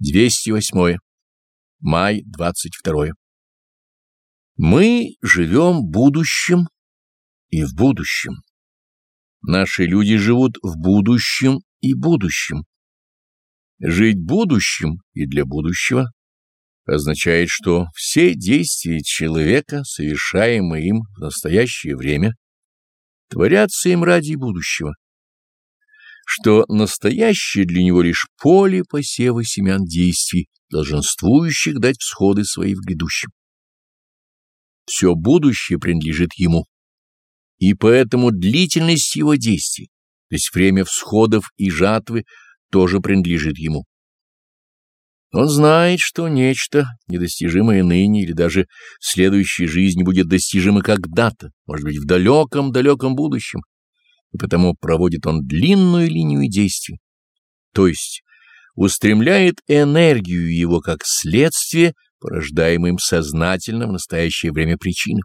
208. Май 22. Мы живем будущим и в будущем. Наши люди живут в будущем и будущем. Жить будущим и для будущего означает, что все действия человека, совершаемые им в настоящее время, творятся им ради будущего что настоящее для него лишь поле посева семян действий, долженствующих дать всходы свои в грядущем. Все будущее принадлежит ему, и поэтому длительность его действий, то есть время всходов и жатвы, тоже принадлежит ему. Он знает, что нечто, недостижимое ныне или даже в следующей жизни, будет достижимо когда-то, может быть, в далеком-далеком будущем, и потому проводит он длинную линию действий, то есть устремляет энергию его как следствие, порождаемым сознательно в настоящее время причины.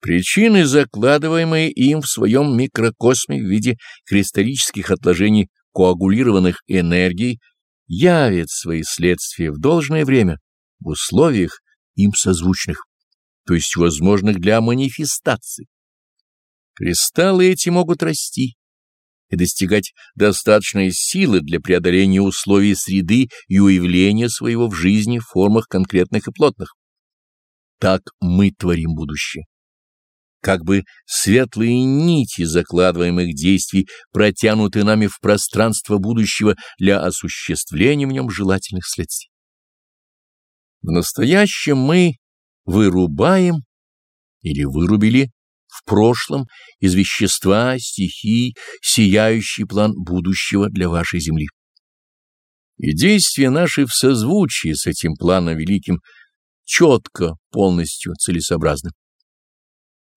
Причины, закладываемые им в своем микрокосме в виде кристаллических отложений коагулированных энергий, явят свои следствия в должное время, в условиях им созвучных, то есть возможных для манифестации. Кристаллы эти могут расти и достигать достаточной силы для преодоления условий среды и уявления своего в жизни в формах конкретных и плотных. Так мы творим будущее. Как бы светлые нити закладываемых действий протянуты нами в пространство будущего для осуществления в нем желательных следствий. В настоящем мы вырубаем или вырубили в прошлом из вещества, стихий, сияющий план будущего для вашей Земли. И действия наши в созвучии с этим планом великим четко, полностью целесообразны.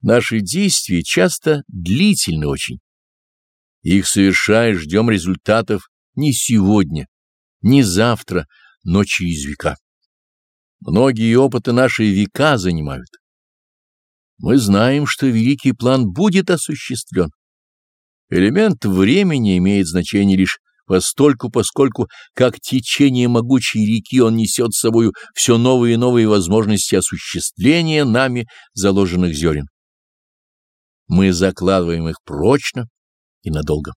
Наши действия часто длительны очень. Их совершая ждем результатов не сегодня, не завтра, но через века. Многие опыты наши века занимают. Мы знаем, что великий план будет осуществлен. Элемент времени имеет значение лишь постольку, поскольку, как течение могучей реки, он несет с собою все новые и новые возможности осуществления нами заложенных зерен. Мы закладываем их прочно и надолго.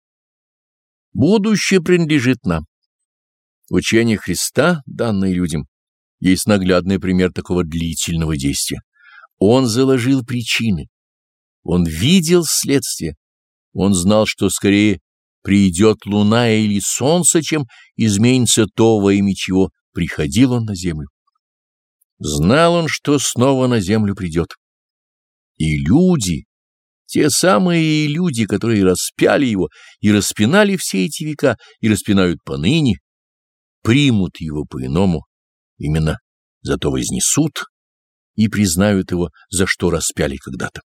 Будущее принадлежит нам. Учение Христа, данное людям, есть наглядный пример такого длительного действия. Он заложил причины. Он видел следствие. Он знал, что скорее придет луна или солнце, чем изменится то, во имя чего приходил он на землю. Знал он, что снова на землю придет. И люди, те самые люди, которые распяли его и распинали все эти века и распинают поныне, примут его по-иному, именно зато вознесут и признают его, за что распяли когда-то.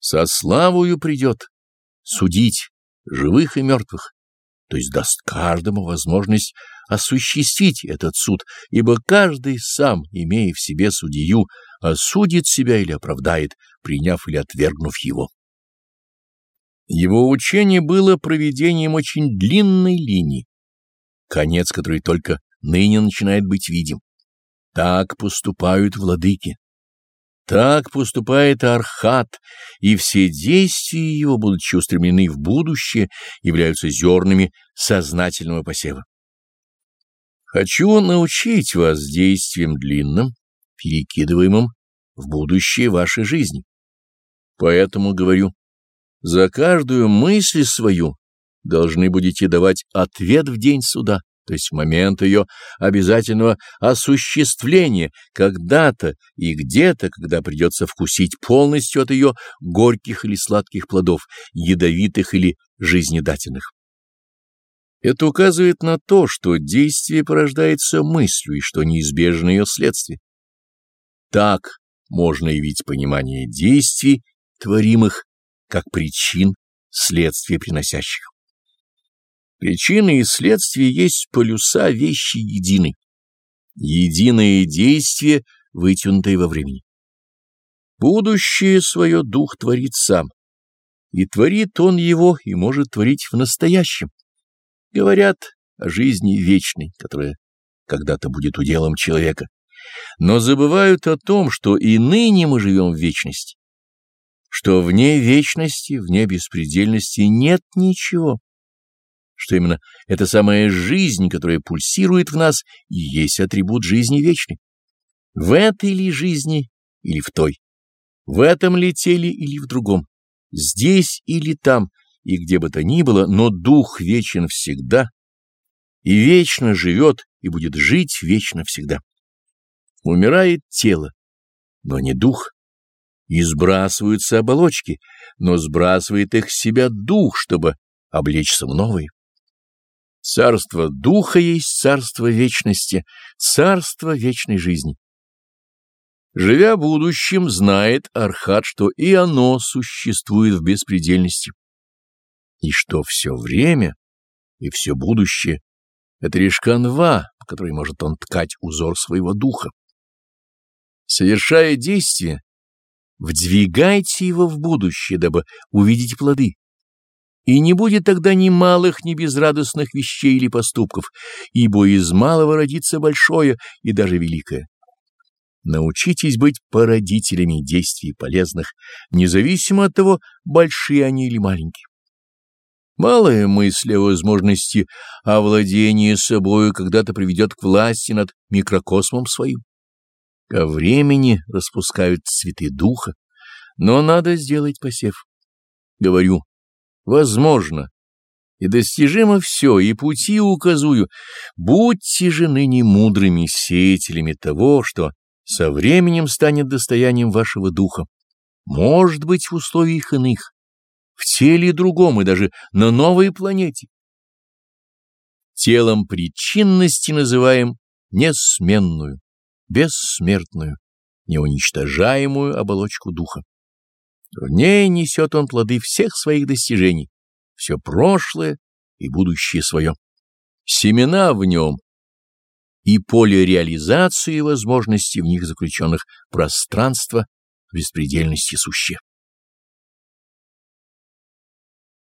Со славою придет судить живых и мертвых, то есть даст каждому возможность осуществить этот суд, ибо каждый сам, имея в себе судью, осудит себя или оправдает, приняв или отвергнув его. Его учение было проведением очень длинной линии, конец которой только ныне начинает быть видим. Так поступают владыки. Так поступает Архат, и все действия его, будучи устремлены в будущее, являются зернами сознательного посева. Хочу научить вас действиям длинным, перекидываемым в будущее вашей жизни. Поэтому говорю, за каждую мысль свою должны будете давать ответ в день суда то есть в момент ее обязательного осуществления, когда-то и где-то, когда придется вкусить полностью от ее горьких или сладких плодов, ядовитых или жизнедательных. Это указывает на то, что действие порождается мыслью и что неизбежно ее следствие. Так можно явить понимание действий, творимых, как причин, следствия приносящих. Причины и следствия есть полюса вещи едины. Единое действие, вытянутое во времени. Будущее свое дух творит сам, и творит он его, и может творить в настоящем. Говорят, о жизни вечной, которая когда-то будет уделом человека, но забывают о том, что и ныне мы живем в вечности, что вне вечности, вне беспредельности нет ничего, что именно эта самая жизнь, которая пульсирует в нас, и есть атрибут жизни вечной. В этой ли жизни или в той? В этом ли теле или в другом? Здесь или там, и где бы то ни было, но дух вечен всегда, и вечно живет, и будет жить вечно всегда. Умирает тело, но не дух. И сбрасываются оболочки, но сбрасывает их с себя дух, чтобы облечься в новые. Царство духа есть царство вечности, царство вечной жизни. Живя будущим, знает Архат, что и оно существует в беспредельности, и что все время и все будущее — это лишь канва, по которой может он ткать узор своего духа. Совершая действие, вдвигайте его в будущее, дабы увидеть плоды. И не будет тогда ни малых, ни безрадостных вещей или поступков, ибо из малого родится большое и даже великое. Научитесь быть породителями действий полезных, независимо от того, большие они или маленькие. Малая мысль о возможности овладения собою когда-то приведет к власти над микрокосмом своим. Ко времени распускают цветы духа, но надо сделать посев. Говорю, возможно, и достижимо все, и пути указую. Будьте же ныне мудрыми сеятелями того, что со временем станет достоянием вашего духа. Может быть, в условиях иных, в теле другом и даже на новой планете. Телом причинности называем несменную, бессмертную, неуничтожаемую оболочку духа. В ней несет он плоды всех своих достижений, все прошлое и будущее свое. Семена в нем и поле реализации возможностей в них заключенных пространства беспредельности суще.